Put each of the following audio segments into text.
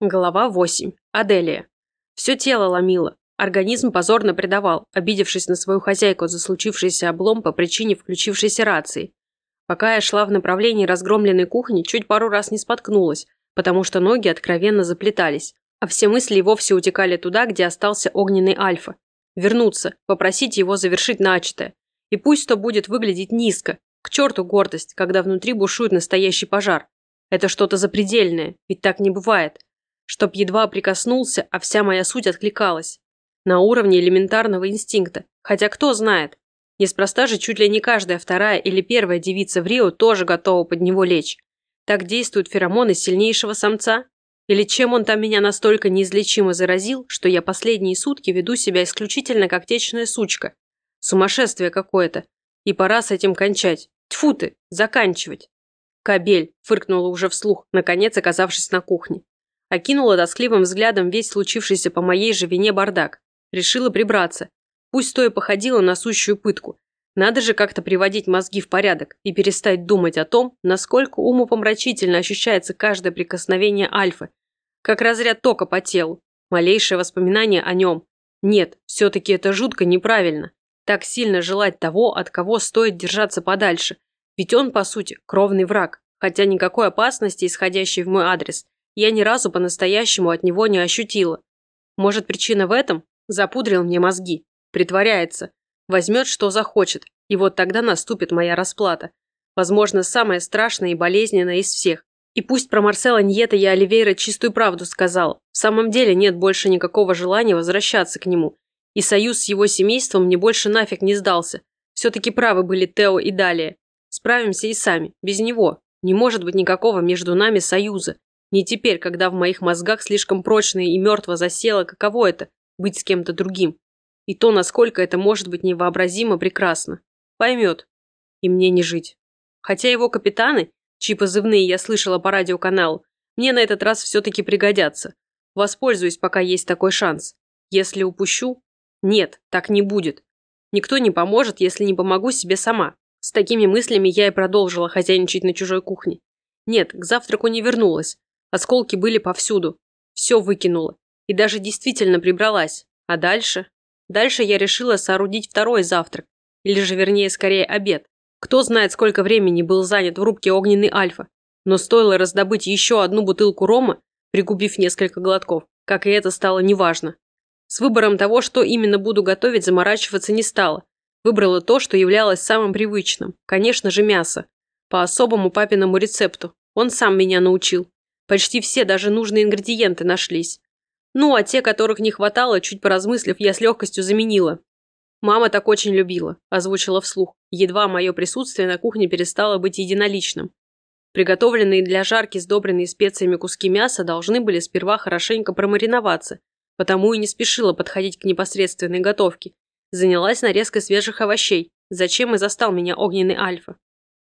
Глава 8. Аделия. Все тело ломило. Организм позорно предавал, обидевшись на свою хозяйку за случившийся облом по причине включившейся рации. Пока я шла в направлении разгромленной кухни, чуть пару раз не споткнулась, потому что ноги откровенно заплетались, а все мысли вовсе утекали туда, где остался огненный Альфа. Вернуться, попросить его завершить начатое. И пусть то будет выглядеть низко, к черту гордость, когда внутри бушует настоящий пожар. Это что-то запредельное, ведь так не бывает чтоб едва прикоснулся, а вся моя суть откликалась. На уровне элементарного инстинкта. Хотя кто знает. Неспроста же чуть ли не каждая вторая или первая девица в Рио тоже готова под него лечь. Так действуют феромоны сильнейшего самца? Или чем он там меня настолько неизлечимо заразил, что я последние сутки веду себя исключительно как течная сучка? Сумасшествие какое-то. И пора с этим кончать. Тьфу ты, заканчивать. Кабель, фыркнула уже вслух, наконец оказавшись на кухне. Окинула тоскливым взглядом весь случившийся по моей же вине бардак. Решила прибраться. Пусть то и походило на сущую пытку. Надо же как-то приводить мозги в порядок и перестать думать о том, насколько умопомрачительно ощущается каждое прикосновение Альфы. Как разряд тока по телу. Малейшее воспоминание о нем. Нет, все-таки это жутко неправильно. Так сильно желать того, от кого стоит держаться подальше. Ведь он, по сути, кровный враг. Хотя никакой опасности, исходящей в мой адрес, я ни разу по-настоящему от него не ощутила. Может, причина в этом? Запудрил мне мозги. Притворяется. Возьмет, что захочет. И вот тогда наступит моя расплата. Возможно, самая страшная и болезненная из всех. И пусть про Марсела Ньета я Оливейра чистую правду сказал. В самом деле нет больше никакого желания возвращаться к нему. И союз с его семейством мне больше нафиг не сдался. Все-таки правы были Тео и Далее. Справимся и сами. Без него. Не может быть никакого между нами союза. Не теперь, когда в моих мозгах слишком прочно и мертво засело, каково это – быть с кем-то другим. И то, насколько это может быть невообразимо прекрасно. Поймет. И мне не жить. Хотя его капитаны, чьи позывные я слышала по радиоканалу, мне на этот раз все-таки пригодятся. Воспользуюсь, пока есть такой шанс. Если упущу? Нет, так не будет. Никто не поможет, если не помогу себе сама. С такими мыслями я и продолжила хозяйничать на чужой кухне. Нет, к завтраку не вернулась. Осколки были повсюду. Все выкинула. И даже действительно прибралась. А дальше? Дальше я решила соорудить второй завтрак. Или же, вернее, скорее обед. Кто знает, сколько времени был занят в рубке огненный альфа. Но стоило раздобыть еще одну бутылку рома, пригубив несколько глотков, как и это стало неважно. С выбором того, что именно буду готовить, заморачиваться не стала. Выбрала то, что являлось самым привычным. Конечно же, мясо. По особому папиному рецепту. Он сам меня научил. Почти все даже нужные ингредиенты нашлись. Ну, а те, которых не хватало, чуть поразмыслив, я с легкостью заменила. Мама так очень любила, озвучила вслух. Едва мое присутствие на кухне перестало быть единоличным. Приготовленные для жарки, сдобренные специями куски мяса должны были сперва хорошенько промариноваться, потому и не спешила подходить к непосредственной готовке. Занялась нарезкой свежих овощей, зачем и застал меня огненный альфа.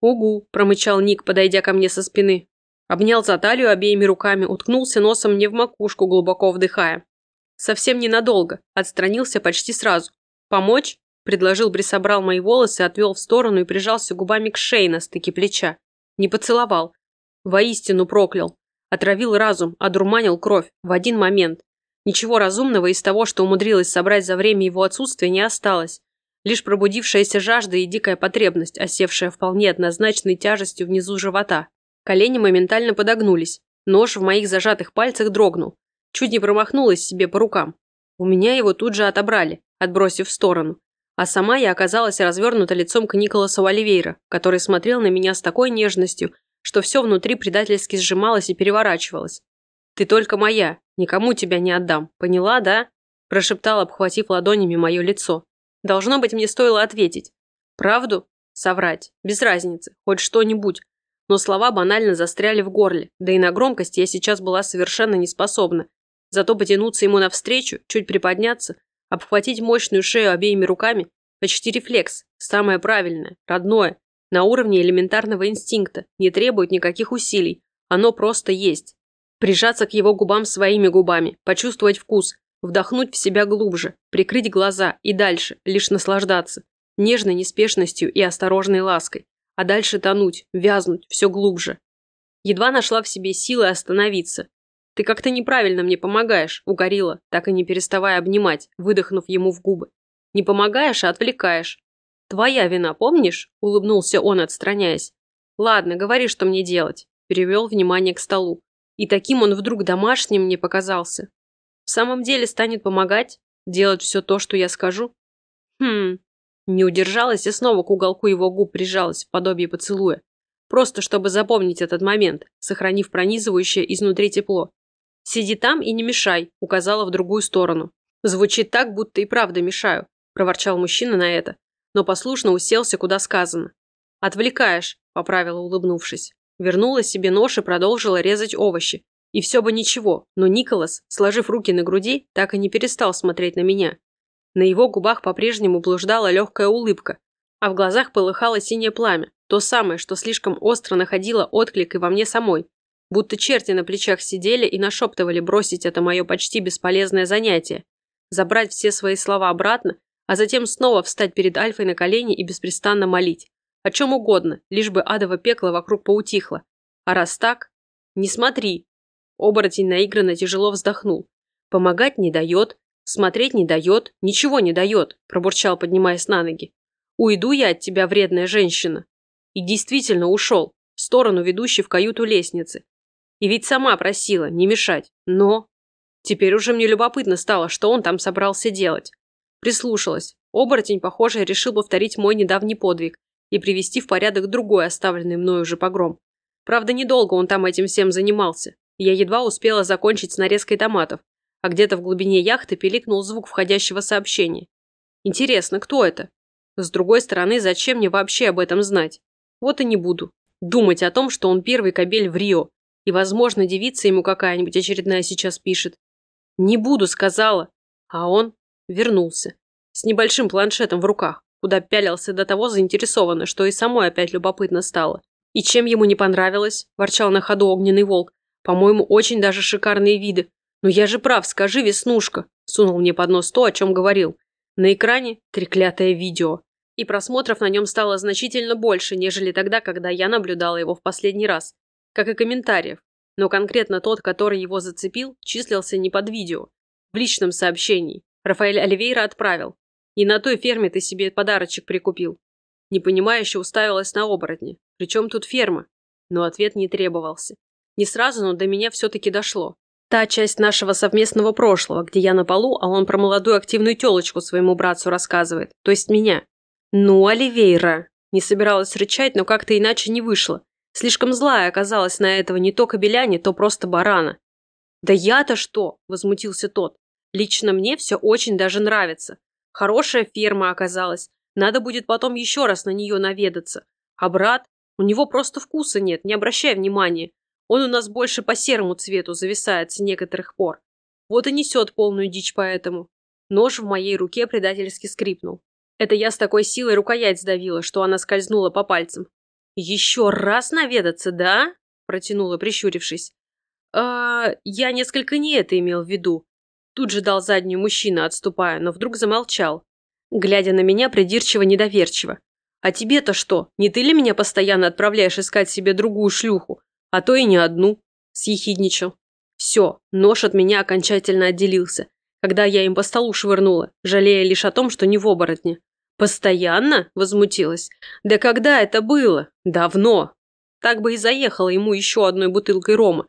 «Угу», – промычал Ник, подойдя ко мне со спины. Обнял за талию обеими руками, уткнулся носом мне в макушку, глубоко вдыхая. Совсем ненадолго, отстранился почти сразу. «Помочь?» – предложил, присобрал мои волосы, отвел в сторону и прижался губами к шее на стыке плеча. Не поцеловал. Воистину проклял. Отравил разум, одурманил кровь в один момент. Ничего разумного из того, что умудрилась собрать за время его отсутствия, не осталось. Лишь пробудившаяся жажда и дикая потребность, осевшая вполне однозначной тяжестью внизу живота. Колени моментально подогнулись. Нож в моих зажатых пальцах дрогнул. Чуть не промахнулась себе по рукам. У меня его тут же отобрали, отбросив в сторону. А сама я оказалась развернута лицом к Николасу Оливейра, который смотрел на меня с такой нежностью, что все внутри предательски сжималось и переворачивалось. «Ты только моя, никому тебя не отдам, поняла, да?» прошептал, обхватив ладонями мое лицо. Должно быть, мне стоило ответить. Правду? Соврать. Без разницы. Хоть что-нибудь но слова банально застряли в горле, да и на громкость я сейчас была совершенно не способна. Зато потянуться ему навстречу, чуть приподняться, обхватить мощную шею обеими руками – почти рефлекс, самое правильное, родное, на уровне элементарного инстинкта, не требует никаких усилий, оно просто есть. Прижаться к его губам своими губами, почувствовать вкус, вдохнуть в себя глубже, прикрыть глаза и дальше, лишь наслаждаться, нежной неспешностью и осторожной лаской а дальше тонуть, вязнуть все глубже. Едва нашла в себе силы остановиться. Ты как-то неправильно мне помогаешь, угорила, так и не переставая обнимать, выдохнув ему в губы. Не помогаешь, а отвлекаешь. Твоя вина, помнишь? Улыбнулся он, отстраняясь. Ладно, говори, что мне делать. Перевел внимание к столу. И таким он вдруг домашним мне показался. В самом деле станет помогать? Делать все то, что я скажу? Хм. Не удержалась и снова к уголку его губ прижалась в подобие поцелуя. Просто чтобы запомнить этот момент, сохранив пронизывающее изнутри тепло. «Сиди там и не мешай», — указала в другую сторону. «Звучит так, будто и правда мешаю», — проворчал мужчина на это, но послушно уселся, куда сказано. «Отвлекаешь», — поправила, улыбнувшись. Вернула себе нож и продолжила резать овощи. И все бы ничего, но Николас, сложив руки на груди, так и не перестал смотреть на меня. На его губах по-прежнему блуждала легкая улыбка, а в глазах полыхало синее пламя, то самое, что слишком остро находило отклик и во мне самой. Будто черти на плечах сидели и нашептывали бросить это мое почти бесполезное занятие, забрать все свои слова обратно, а затем снова встать перед Альфой на колени и беспрестанно молить. О чем угодно, лишь бы адово пекло вокруг поутихло. А раз так... Не смотри. Оборотень наигранно тяжело вздохнул. Помогать не дает, смотреть не дает, ничего не дает, пробурчал, поднимаясь на ноги. Уйду я от тебя, вредная женщина. И действительно ушел, в сторону ведущей в каюту лестницы. И ведь сама просила не мешать, но... Теперь уже мне любопытно стало, что он там собрался делать. Прислушалась. Оборотень, похоже, решил повторить мой недавний подвиг и привести в порядок другой оставленный мною уже погром. Правда, недолго он там этим всем занимался. Я едва успела закончить с нарезкой томатов, а где-то в глубине яхты пиликнул звук входящего сообщения. Интересно, кто это? С другой стороны, зачем мне вообще об этом знать? Вот и не буду. Думать о том, что он первый кобель в Рио, и, возможно, девица ему какая-нибудь очередная сейчас пишет. «Не буду», — сказала. А он вернулся. С небольшим планшетом в руках, куда пялился до того заинтересованно, что и самой опять любопытно стало. «И чем ему не понравилось?» – ворчал на ходу огненный волк. «По-моему, очень даже шикарные виды. Но я же прав, скажи, Веснушка!» – сунул мне под нос то, о чем говорил. На экране треклятое видео и просмотров на нем стало значительно больше, нежели тогда, когда я наблюдала его в последний раз, как и комментариев. Но конкретно тот, который его зацепил, числился не под видео. В личном сообщении. Рафаэль Оливейра отправил. «Не на той ферме ты себе подарочек прикупил». Непонимающе уставилась на оборотни. Причем тут ферма? Но ответ не требовался. Не сразу, но до меня все-таки дошло. Та часть нашего совместного прошлого, где я на полу, а он про молодую активную телочку своему братцу рассказывает. То есть меня. «Ну, Оливейра!» Не собиралась рычать, но как-то иначе не вышло. Слишком злая оказалась на этого не то кобеля, не то просто барана. «Да я-то что?» – возмутился тот. «Лично мне все очень даже нравится. Хорошая ферма оказалась. Надо будет потом еще раз на нее наведаться. А брат? У него просто вкуса нет, не обращай внимания. Он у нас больше по серому цвету зависает с некоторых пор. Вот и несет полную дичь поэтому». Нож в моей руке предательски скрипнул. Это я с такой силой рукоять сдавила, что она скользнула по пальцам. «Еще раз наведаться, да?» – протянула, прищурившись. «А, я несколько не это имел в виду». Тут же дал заднюю мужчина, отступая, но вдруг замолчал, глядя на меня придирчиво-недоверчиво. «А тебе-то что? Не ты ли меня постоянно отправляешь искать себе другую шлюху? А то и не одну?» – съехидничал. Все, нож от меня окончательно отделился, когда я им по столу швырнула, жалея лишь о том, что не в оборотне. «Постоянно?» – возмутилась. «Да когда это было? Давно!» Так бы и заехала ему еще одной бутылкой рома.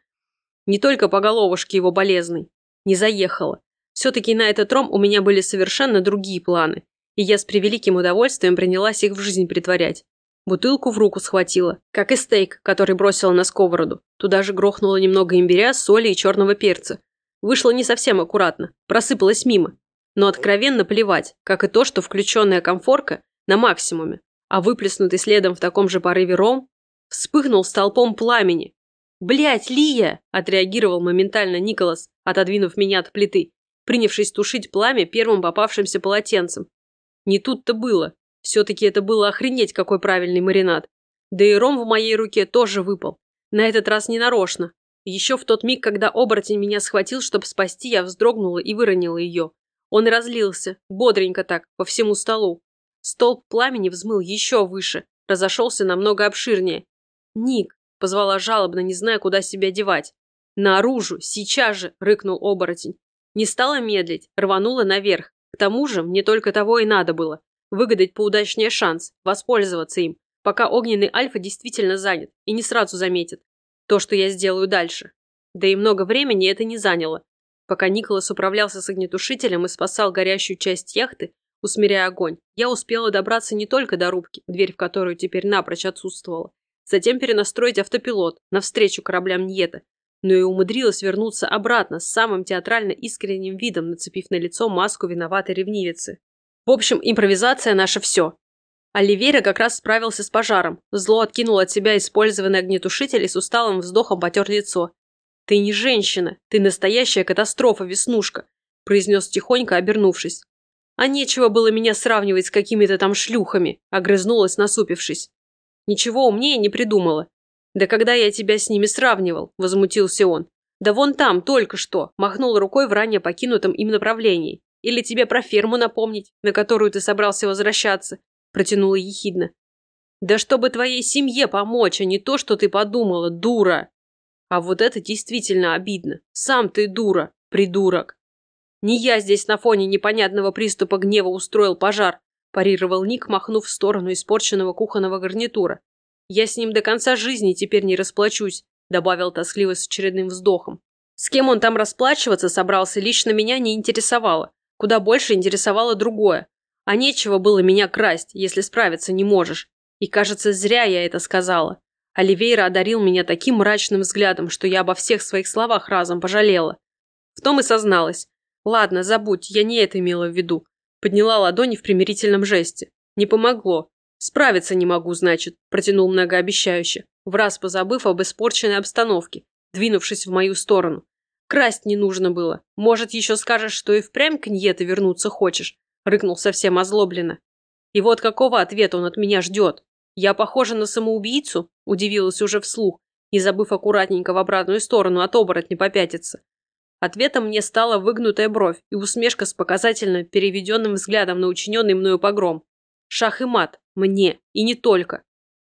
Не только по головушке его болезной. Не заехала. Все-таки на этот ром у меня были совершенно другие планы, и я с превеликим удовольствием принялась их в жизнь притворять. Бутылку в руку схватила, как и стейк, который бросила на сковороду. Туда же грохнула немного имбиря, соли и черного перца. Вышло не совсем аккуратно, просыпалась мимо но откровенно плевать, как и то, что включенная комфорка на максимуме, а выплеснутый следом в таком же порыве ром вспыхнул столпом пламени. «Блядь, Лия!» – отреагировал моментально Николас, отодвинув меня от плиты, принявшись тушить пламя первым попавшимся полотенцем. Не тут-то было. Все-таки это было охренеть какой правильный маринад. Да и ром в моей руке тоже выпал. На этот раз не нарочно. Еще в тот миг, когда оборотень меня схватил, чтобы спасти, я вздрогнула и выронила ее. Он разлился, бодренько так, по всему столу. Столб пламени взмыл еще выше, разошелся намного обширнее. «Ник!» – позвала жалобно, не зная, куда себя девать. «Наружу! Сейчас же!» – рыкнул оборотень. Не стала медлить, рванула наверх. К тому же мне только того и надо было. Выгадать поудачнее шанс, воспользоваться им, пока огненный альфа действительно занят и не сразу заметит то, что я сделаю дальше. Да и много времени это не заняло. Пока Николас управлялся с огнетушителем и спасал горящую часть яхты, усмиряя огонь, я успела добраться не только до рубки, дверь в которую теперь напрочь отсутствовала, затем перенастроить автопилот навстречу кораблям Ньета, но и умудрилась вернуться обратно с самым театрально искренним видом, нацепив на лицо маску виноватой ревнивицы. В общем, импровизация – наше все. Оливейра как раз справился с пожаром. Зло откинул от себя использованный огнетушитель и с усталым вздохом потер лицо. «Ты не женщина, ты настоящая катастрофа, Веснушка», – произнес тихонько, обернувшись. «А нечего было меня сравнивать с какими-то там шлюхами», – огрызнулась, насупившись. «Ничего умнее не придумала. «Да когда я тебя с ними сравнивал?» – возмутился он. «Да вон там, только что!» – махнул рукой в ранее покинутом им направлении. «Или тебе про ферму напомнить, на которую ты собрался возвращаться?» – протянула ехидно. «Да чтобы твоей семье помочь, а не то, что ты подумала, дура!» А вот это действительно обидно. Сам ты дура, придурок. Не я здесь на фоне непонятного приступа гнева устроил пожар, парировал Ник, махнув в сторону испорченного кухонного гарнитура. Я с ним до конца жизни теперь не расплачусь», добавил тоскливо с очередным вздохом. С кем он там расплачиваться собрался, лично меня не интересовало. Куда больше интересовало другое. А нечего было меня красть, если справиться не можешь. И, кажется, зря я это сказала. Оливейра одарил меня таким мрачным взглядом, что я обо всех своих словах разом пожалела. В том и созналась. Ладно, забудь, я не это имела в виду. Подняла ладони в примирительном жесте. Не помогло. «Справиться не могу, значит», – протянул многообещающе, враз позабыв об испорченной обстановке, двинувшись в мою сторону. «Красть не нужно было. Может, еще скажешь, что и впрямь к Ньете вернуться хочешь?» – рыкнул совсем озлобленно. «И вот какого ответа он от меня ждет? Я похожа на самоубийцу?» – удивилась уже вслух, не забыв аккуратненько в обратную сторону от оборотня попятиться. Ответом мне стала выгнутая бровь и усмешка с показательно переведенным взглядом на учиненный мною погром. Шах и мат. Мне. И не только.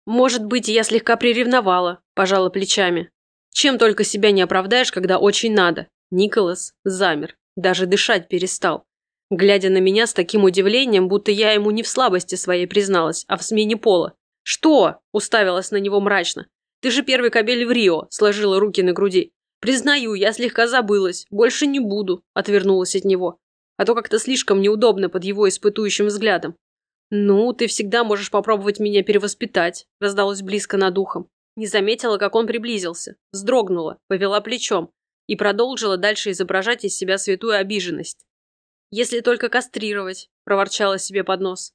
Может быть, я слегка приревновала, пожала плечами. Чем только себя не оправдаешь, когда очень надо. Николас замер. Даже дышать перестал. Глядя на меня с таким удивлением, будто я ему не в слабости своей призналась, а в смене пола. «Что?» – уставилась на него мрачно. «Ты же первый кобель в Рио», – сложила руки на груди. «Признаю, я слегка забылась. Больше не буду», – отвернулась от него. А то как-то слишком неудобно под его испытующим взглядом. «Ну, ты всегда можешь попробовать меня перевоспитать», – раздалось близко над ухом. Не заметила, как он приблизился, вздрогнула, повела плечом и продолжила дальше изображать из себя святую обиженность. «Если только кастрировать», – проворчала себе под нос.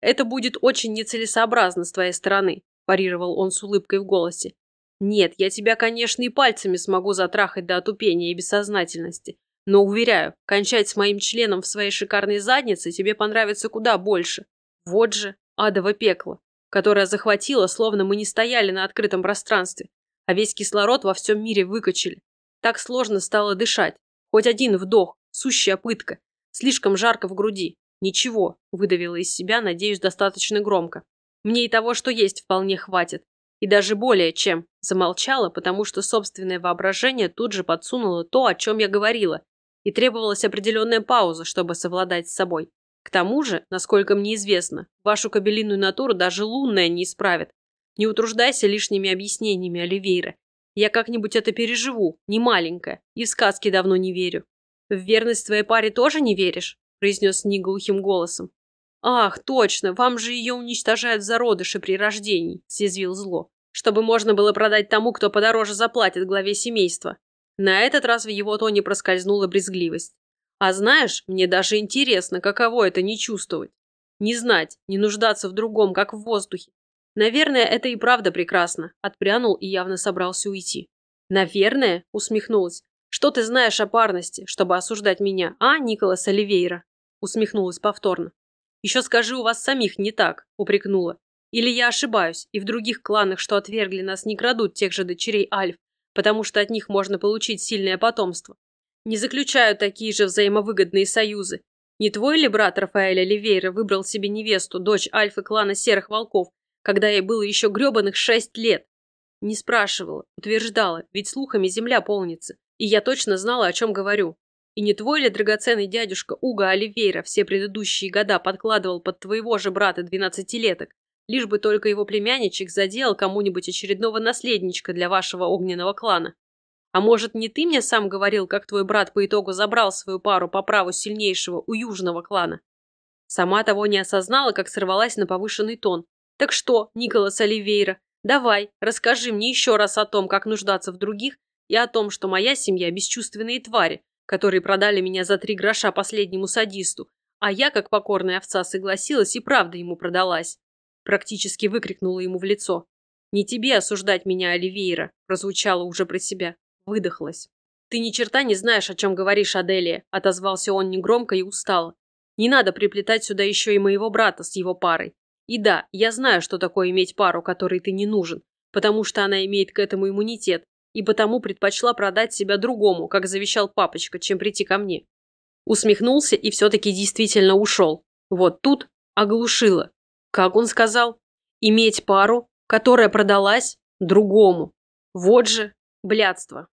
«Это будет очень нецелесообразно с твоей стороны», – парировал он с улыбкой в голосе. «Нет, я тебя, конечно, и пальцами смогу затрахать до отупения и бессознательности, но, уверяю, кончать с моим членом в своей шикарной заднице тебе понравится куда больше. Вот же адово пекло, которое захватило, словно мы не стояли на открытом пространстве, а весь кислород во всем мире выкачали. Так сложно стало дышать. Хоть один вдох, сущая пытка. Слишком жарко в груди. Ничего, выдавила из себя, надеюсь, достаточно громко. Мне и того, что есть, вполне хватит. И даже более чем. Замолчала, потому что собственное воображение тут же подсунуло то, о чем я говорила. И требовалась определенная пауза, чтобы совладать с собой. К тому же, насколько мне известно, вашу кабелиную натуру даже лунная не исправит. Не утруждайся лишними объяснениями, Оливейра. Я как-нибудь это переживу, не маленькая, и в сказки давно не верю. В верность твоей паре тоже не веришь? произнес Ник глухим голосом. «Ах, точно, вам же ее уничтожают зародыши при рождении», – съязвил зло, «чтобы можно было продать тому, кто подороже заплатит главе семейства». На этот раз в его тоне проскользнула брезгливость. А знаешь, мне даже интересно, каково это не чувствовать. Не знать, не нуждаться в другом, как в воздухе. Наверное, это и правда прекрасно. Отпрянул и явно собрался уйти. Наверное, усмехнулась. Что ты знаешь о парности, чтобы осуждать меня, а, Николас Оливейра? Усмехнулась повторно. Еще скажи, у вас самих не так, упрекнула. Или я ошибаюсь, и в других кланах, что отвергли нас, не крадут тех же дочерей Альф, потому что от них можно получить сильное потомство не заключают такие же взаимовыгодные союзы. Не твой ли брат Рафаэль Оливейра выбрал себе невесту, дочь альфы клана Серых Волков, когда ей было еще гребаных шесть лет? Не спрашивала, утверждала, ведь слухами земля полнится. И я точно знала, о чем говорю. И не твой ли драгоценный дядюшка Уга Оливейра все предыдущие года подкладывал под твоего же брата двенадцатилеток, лишь бы только его племянничек заделал кому-нибудь очередного наследничка для вашего огненного клана? А может, не ты мне сам говорил, как твой брат по итогу забрал свою пару по праву сильнейшего у южного клана? Сама того не осознала, как сорвалась на повышенный тон. Так что, Николас Оливейра, давай, расскажи мне еще раз о том, как нуждаться в других, и о том, что моя семья – бесчувственные твари, которые продали меня за три гроша последнему садисту, а я, как покорная овца, согласилась и правда ему продалась. Практически выкрикнула ему в лицо. «Не тебе осуждать меня, Оливейра», прозвучало уже про себя. Выдохлась. «Ты ни черта не знаешь, о чем говоришь, Аделия», отозвался он негромко и устало. «Не надо приплетать сюда еще и моего брата с его парой. И да, я знаю, что такое иметь пару, которой ты не нужен, потому что она имеет к этому иммунитет, и потому предпочла продать себя другому, как завещал папочка, чем прийти ко мне. Усмехнулся и все-таки действительно ушел. Вот тут оглушило. Как он сказал? Иметь пару, которая продалась другому. Вот же блядство.